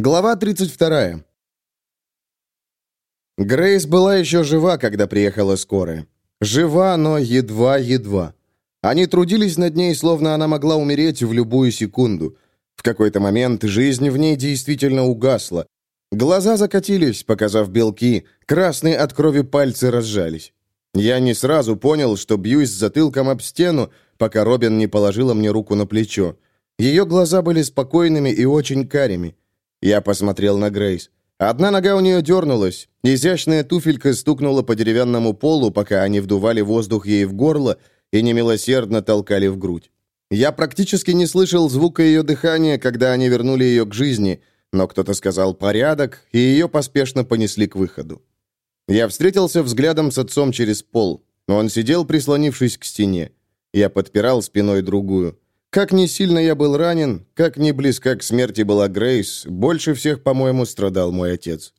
Глава 32. Грейс была еще жива, когда приехала скорая. Жива, но едва-едва. Они трудились над ней, словно она могла умереть в любую секунду. В какой-то момент жизнь в ней действительно угасла. Глаза закатились, показав белки, красные от крови пальцы разжались. Я не сразу понял, что бьюсь затылком об стену, пока Робин не положила мне руку на плечо. Ее глаза были спокойными и очень карими. Я посмотрел на Грейс. Одна нога у нее дернулась, изящная туфелька стукнула по деревянному полу, пока они вдували воздух ей в горло и немилосердно толкали в грудь. Я практически не слышал звука ее дыхания, когда они вернули ее к жизни, но кто-то сказал «порядок», и ее поспешно понесли к выходу. Я встретился взглядом с отцом через пол. Он сидел, прислонившись к стене. Я подпирал спиной другую. Как не сильно я был ранен, как не близка к смерти была Грейс, больше всех, по-моему, страдал мой отец.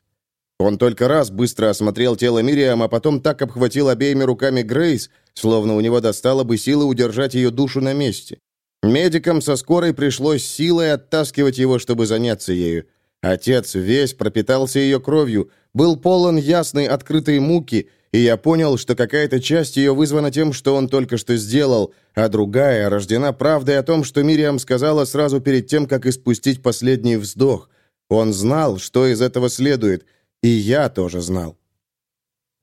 Он только раз быстро осмотрел тело Мириам, а потом так обхватил обеими руками Грейс, словно у него достало бы силы удержать ее душу на месте. Медикам со скорой пришлось силой оттаскивать его, чтобы заняться ею. Отец весь пропитался ее кровью, был полон ясной открытой муки, и я понял, что какая-то часть ее вызвана тем, что он только что сделал, а другая рождена правдой о том, что Мириам сказала сразу перед тем, как испустить последний вздох. Он знал, что из этого следует, и я тоже знал.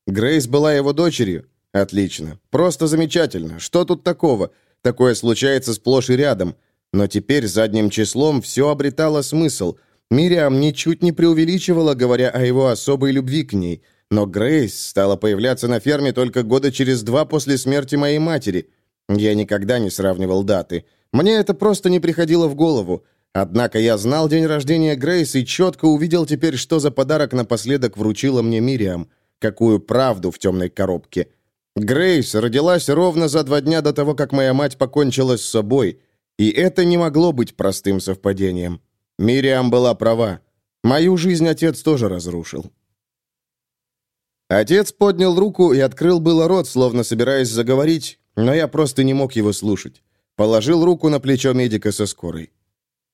Грейс была его дочерью? Отлично. Просто замечательно. Что тут такого? Такое случается сплошь и рядом. Но теперь задним числом все обретало смысл. Мириам ничуть не преувеличивала, говоря о его особой любви к ней – но Грейс стала появляться на ферме только года через два после смерти моей матери. Я никогда не сравнивал даты. Мне это просто не приходило в голову. Однако я знал день рождения Грейс и четко увидел теперь, что за подарок напоследок вручила мне Мириам. Какую правду в темной коробке. Грейс родилась ровно за два дня до того, как моя мать покончила с собой. И это не могло быть простым совпадением. Мириам была права. Мою жизнь отец тоже разрушил. Отец поднял руку и открыл было рот, словно собираясь заговорить, но я просто не мог его слушать. Положил руку на плечо медика со скорой.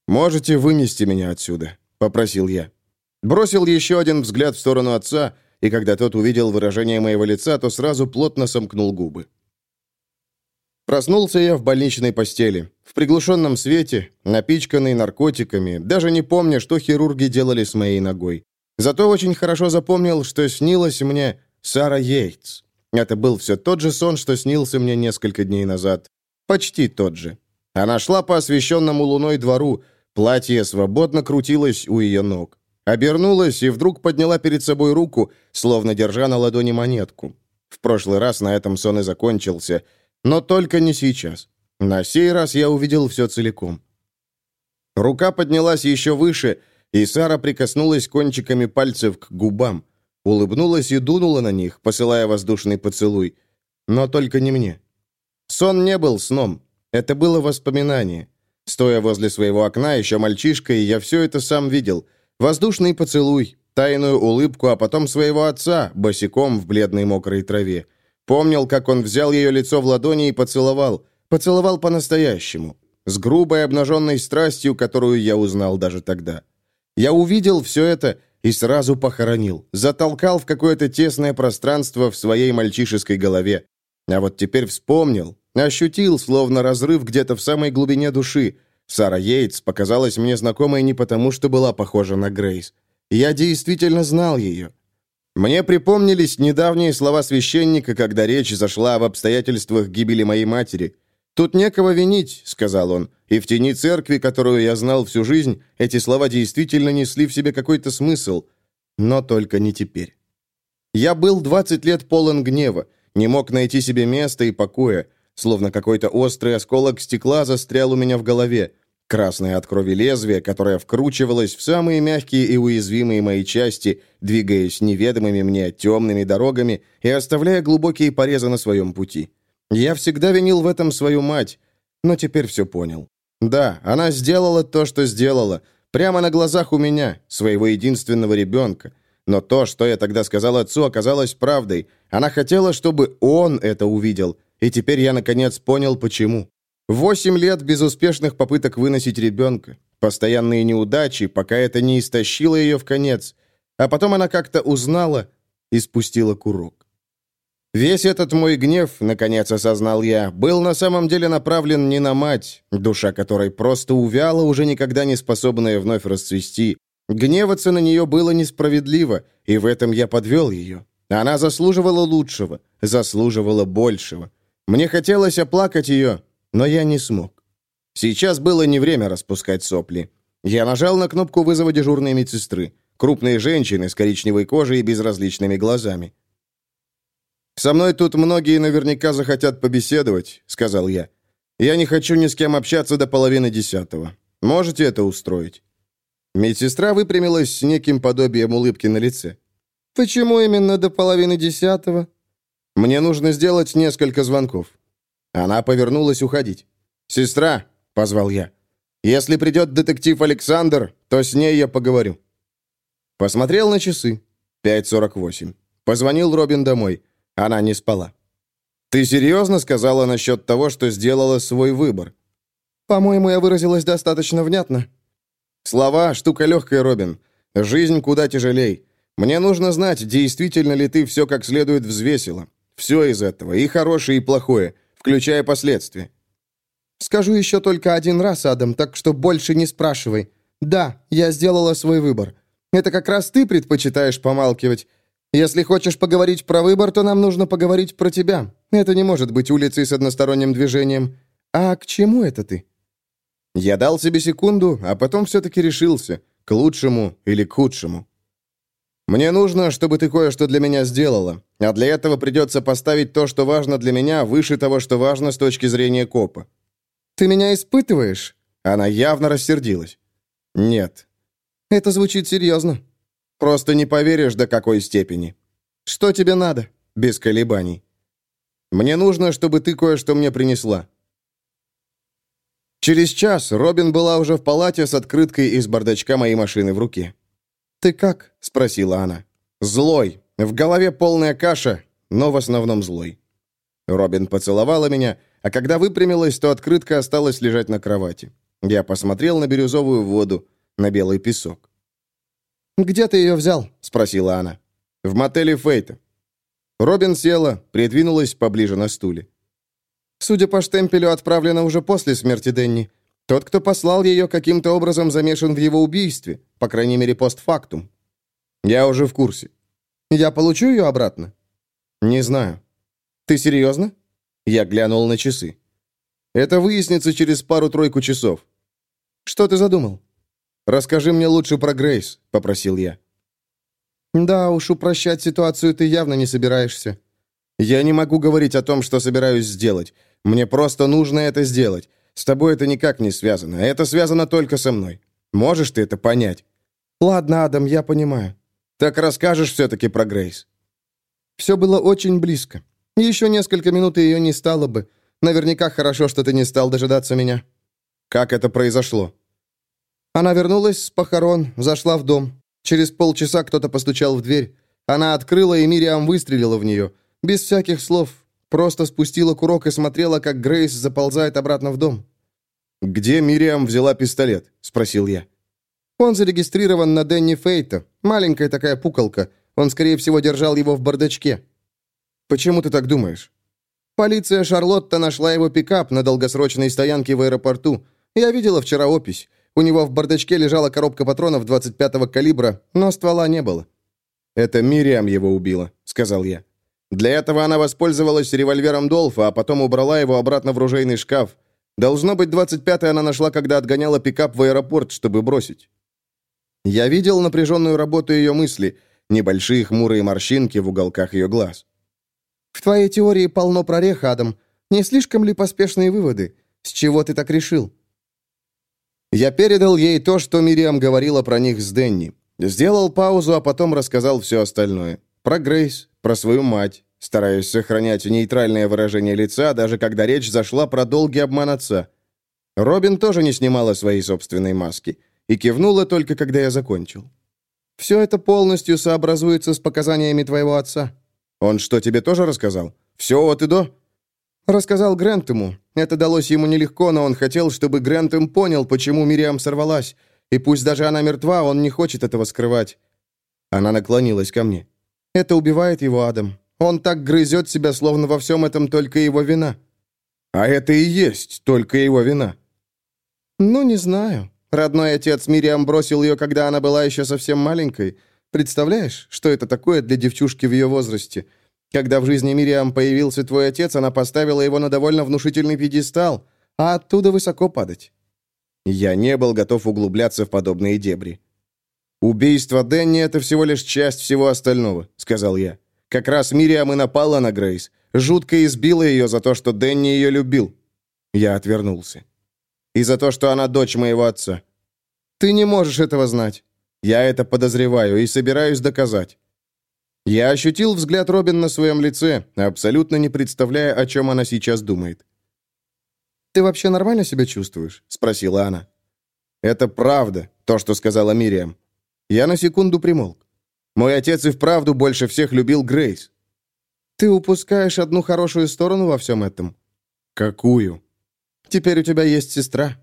«Можете вынести меня отсюда?» — попросил я. Бросил еще один взгляд в сторону отца, и когда тот увидел выражение моего лица, то сразу плотно сомкнул губы. Проснулся я в больничной постели, в приглушенном свете, напичканный наркотиками, даже не помня, что хирурги делали с моей ногой. Зато очень хорошо запомнил, что снилась мне Сара Йейтс. Это был все тот же сон, что снился мне несколько дней назад. Почти тот же. Она шла по освещенному луной двору, платье свободно крутилось у ее ног. Обернулась и вдруг подняла перед собой руку, словно держа на ладони монетку. В прошлый раз на этом сон и закончился, но только не сейчас. На сей раз я увидел все целиком. Рука поднялась еще выше — и Сара прикоснулась кончиками пальцев к губам, улыбнулась и дунула на них, посылая воздушный поцелуй. Но только не мне. Сон не был сном. Это было воспоминание. Стоя возле своего окна, еще мальчишкой, я все это сам видел. Воздушный поцелуй, тайную улыбку, а потом своего отца, босиком в бледной мокрой траве. Помнил, как он взял ее лицо в ладони и поцеловал. Поцеловал по-настоящему. С грубой обнаженной страстью, которую я узнал даже тогда. Я увидел все это и сразу похоронил, затолкал в какое-то тесное пространство в своей мальчишеской голове. А вот теперь вспомнил, ощутил, словно разрыв где-то в самой глубине души. Сара Йейтс показалась мне знакомой не потому, что была похожа на Грейс. Я действительно знал ее. Мне припомнились недавние слова священника, когда речь зашла об обстоятельствах гибели моей матери. «Тут некого винить», — сказал он, и в тени церкви, которую я знал всю жизнь, эти слова действительно несли в себе какой-то смысл, но только не теперь. Я был 20 лет полон гнева, не мог найти себе места и покоя, словно какой-то острый осколок стекла застрял у меня в голове, красное от крови лезвие, которое вкручивалось в самые мягкие и уязвимые мои части, двигаясь неведомыми мне темными дорогами и оставляя глубокие порезы на своем пути. Я всегда винил в этом свою мать, но теперь все понял. Да, она сделала то, что сделала, прямо на глазах у меня, своего единственного ребенка. Но то, что я тогда сказал отцу, оказалось правдой. Она хотела, чтобы он это увидел, и теперь я наконец понял, почему. Восемь лет безуспешных попыток выносить ребенка. постоянные неудачи, пока это не истощило ее в конец. А потом она как-то узнала и спустила курок. Весь этот мой гнев, наконец осознал я, был на самом деле направлен не на мать, душа которой просто увяла, уже никогда не способная вновь расцвести. Гневаться на нее было несправедливо, и в этом я подвел ее. Она заслуживала лучшего, заслуживала большего. Мне хотелось оплакать ее, но я не смог. Сейчас было не время распускать сопли. Я нажал на кнопку вызова дежурной медсестры. Крупные женщины с коричневой кожей и безразличными глазами. «Со мной тут многие наверняка захотят побеседовать», — сказал я. «Я не хочу ни с кем общаться до половины десятого. Можете это устроить?» Медсестра выпрямилась с неким подобием улыбки на лице. «Почему именно до половины десятого?» «Мне нужно сделать несколько звонков». Она повернулась уходить. «Сестра», — позвал я, — «если придет детектив Александр, то с ней я поговорю». Посмотрел на часы. 5.48. Позвонил Робин домой. Она не спала. «Ты серьезно сказала насчет того, что сделала свой выбор?» «По-моему, я выразилась достаточно внятно». «Слова — штука легкая, Робин. Жизнь куда тяжелей. Мне нужно знать, действительно ли ты все как следует взвесила. Все из этого, и хорошее, и плохое, включая последствия». «Скажу еще только один раз, Адам, так что больше не спрашивай. Да, я сделала свой выбор. Это как раз ты предпочитаешь помалкивать. Если хочешь поговорить про выбор, то нам нужно поговорить про тебя. Это не может быть улицей с односторонним движением. А к чему это ты?» Я дал себе секунду, а потом все-таки решился, к лучшему или к худшему. «Мне нужно, чтобы ты кое-что для меня сделала, а для этого придется поставить то, что важно для меня, выше того, что важно с точки зрения копа». «Ты меня испытываешь?» Она явно рассердилась. «Нет». «Это звучит серьезно». Просто не поверишь, до какой степени. Что тебе надо? Без колебаний. Мне нужно, чтобы ты кое-что мне принесла. Через час Робин была уже в палате с открыткой из бардачка моей машины в руке. «Ты как?» — спросила она. «Злой. В голове полная каша, но в основном злой». Робин поцеловала меня, а когда выпрямилась, то открытка осталась лежать на кровати. Я посмотрел на бирюзовую воду, на белый песок. «Где ты ее взял?» — спросила она. «В мотеле Фейта». Робин села, придвинулась поближе на стуле. «Судя по штемпелю, отправлена уже после смерти Денни. Тот, кто послал ее, каким-то образом замешан в его убийстве, по крайней мере, постфактум». «Я уже в курсе». «Я получу ее обратно?» «Не знаю». «Ты серьезно?» Я глянул на часы. «Это выяснится через пару-тройку часов». «Что ты задумал?» «Расскажи мне лучше про Грейс», — попросил я. «Да уж, упрощать ситуацию ты явно не собираешься». «Я не могу говорить о том, что собираюсь сделать. Мне просто нужно это сделать. С тобой это никак не связано. Это связано только со мной. Можешь ты это понять?» «Ладно, Адам, я понимаю. Так расскажешь все-таки про Грейс». «Все было очень близко. Еще несколько минут и ее не стало бы. Наверняка хорошо, что ты не стал дожидаться меня». «Как это произошло?» Она вернулась с похорон, зашла в дом. Через полчаса кто-то постучал в дверь. Она открыла, и Мириам выстрелила в нее. Без всяких слов. Просто спустила курок и смотрела, как Грейс заползает обратно в дом. «Где Мириам взяла пистолет?» — спросил я. «Он зарегистрирован на Дэнни Фейта. Маленькая такая пуколка. Он, скорее всего, держал его в бардачке». «Почему ты так думаешь?» «Полиция Шарлотта нашла его пикап на долгосрочной стоянке в аэропорту. Я видела вчера опись. У него в бардачке лежала коробка патронов 25-го калибра, но ствола не было. «Это Мириам его убила», — сказал я. «Для этого она воспользовалась револьвером Долфа, а потом убрала его обратно в ружейный шкаф. Должно быть, 25-й она нашла, когда отгоняла пикап в аэропорт, чтобы бросить». Я видел напряженную работу ее мысли, небольшие хмурые морщинки в уголках ее глаз. «В твоей теории полно прорех, Адам. Не слишком ли поспешные выводы? С чего ты так решил?» Я передал ей то, что Мириам говорила про них с Денни. Сделал паузу, а потом рассказал все остальное. Про Грейс, про свою мать, стараясь сохранять нейтральное выражение лица, даже когда речь зашла про долгий обман отца. Робин тоже не снимала своей собственной маски и кивнула только, когда я закончил. «Все это полностью сообразуется с показаниями твоего отца». «Он что, тебе тоже рассказал? Все от и до?» Рассказал Грентему. Это далось ему нелегко, но он хотел, чтобы Грентем понял, почему Мириам сорвалась. И пусть даже она мертва, он не хочет этого скрывать. Она наклонилась ко мне. Это убивает его, Адам. Он так грызет себя, словно во всем этом только его вина. А это и есть только его вина. Ну, не знаю. Родной отец Мириам бросил ее, когда она была еще совсем маленькой. Представляешь, что это такое для девчушки в ее возрасте? Когда в жизни Мириам появился твой отец, она поставила его на довольно внушительный пьедестал, а оттуда высоко падать. Я не был готов углубляться в подобные дебри. «Убийство Дэнни — это всего лишь часть всего остального», — сказал я. «Как раз Мириам и напала на Грейс. Жутко избила ее за то, что Дэнни ее любил». Я отвернулся. «И за то, что она дочь моего отца. Ты не можешь этого знать. Я это подозреваю и собираюсь доказать». Я ощутил взгляд Робин на своем лице, абсолютно не представляя, о чем она сейчас думает. «Ты вообще нормально себя чувствуешь?» — спросила она. «Это правда, то, что сказала Мириам. Я на секунду примолк. Мой отец и вправду больше всех любил Грейс. Ты упускаешь одну хорошую сторону во всем этом. Какую? Теперь у тебя есть сестра.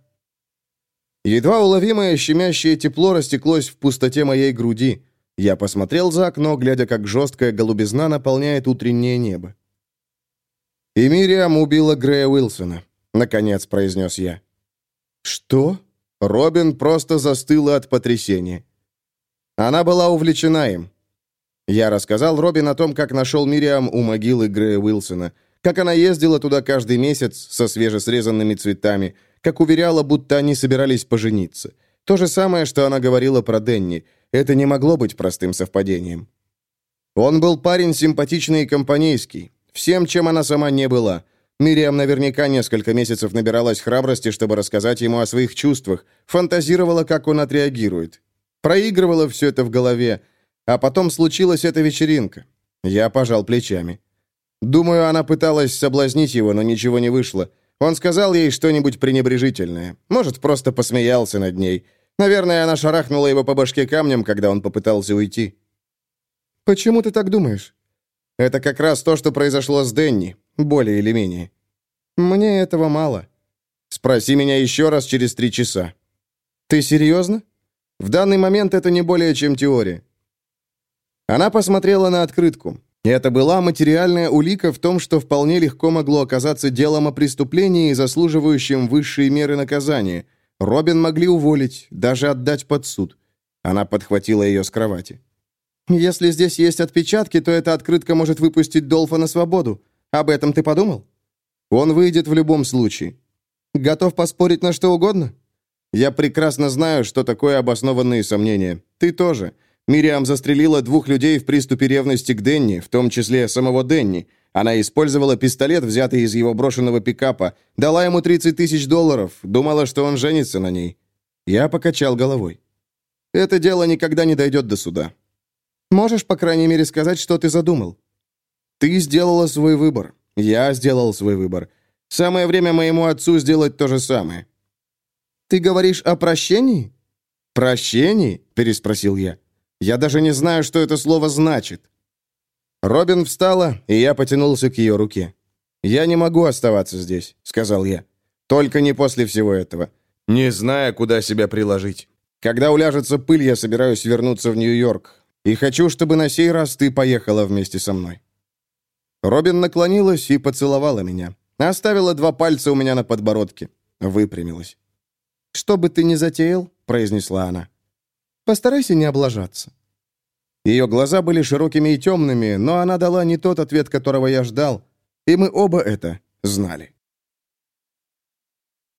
Едва уловимое щемящее тепло растеклось в пустоте моей груди. Я посмотрел за окно, глядя, как жесткая голубизна наполняет утреннее небо. «И Мириам убила Грея Уилсона», — наконец произнес я. «Что?» Робин просто застыла от потрясения. Она была увлечена им. Я рассказал Робин о том, как нашел Мириам у могилы Грея Уилсона, как она ездила туда каждый месяц со свежесрезанными цветами, как уверяла, будто они собирались пожениться. То же самое, что она говорила про Денни. Это не могло быть простым совпадением. Он был парень симпатичный и компанейский. Всем, чем она сама не была. Мириам наверняка несколько месяцев набиралась храбрости, чтобы рассказать ему о своих чувствах, фантазировала, как он отреагирует. Проигрывала все это в голове. А потом случилась эта вечеринка. Я пожал плечами. Думаю, она пыталась соблазнить его, но ничего не вышло. Он сказал ей что-нибудь пренебрежительное. Может, просто посмеялся над ней. Наверное, она шарахнула его по башке камнем, когда он попытался уйти. «Почему ты так думаешь?» «Это как раз то, что произошло с Денни, более или менее. Мне этого мало. Спроси меня еще раз через три часа». «Ты серьезно?» В данный момент это не более чем теория. Она посмотрела на открытку. Это была материальная улика в том, что вполне легко могло оказаться делом о преступлении, заслуживающем высшие меры наказания. Робин могли уволить, даже отдать под суд. Она подхватила ее с кровати. «Если здесь есть отпечатки, то эта открытка может выпустить Долфа на свободу. Об этом ты подумал?» «Он выйдет в любом случае. Готов поспорить на что угодно?» Я прекрасно знаю, что такое обоснованные сомнения. Ты тоже. Мириам застрелила двух людей в приступе ревности к Денни, в том числе самого Денни. Она использовала пистолет, взятый из его брошенного пикапа, дала ему 30 тысяч долларов, думала, что он женится на ней. Я покачал головой. Это дело никогда не дойдет до суда. Можешь, по крайней мере, сказать, что ты задумал? Ты сделала свой выбор. Я сделал свой выбор. Самое время моему отцу сделать то же самое. «Ты говоришь о прощении?» «Прощении?» – переспросил я. «Я даже не знаю, что это слово значит». Робин встала, и я потянулся к ее руке. «Я не могу оставаться здесь», — сказал я. «Только не после всего этого. Не зная, куда себя приложить. Когда уляжется пыль, я собираюсь вернуться в Нью-Йорк. И хочу, чтобы на сей раз ты поехала вместе со мной». Робин наклонилась и поцеловала меня. Оставила два пальца у меня на подбородке. Выпрямилась. «Что бы ты ни затеял», — произнесла она, — «постарайся не облажаться». Ее глаза были широкими и темными, но она дала не тот ответ, которого я ждал, и мы оба это знали.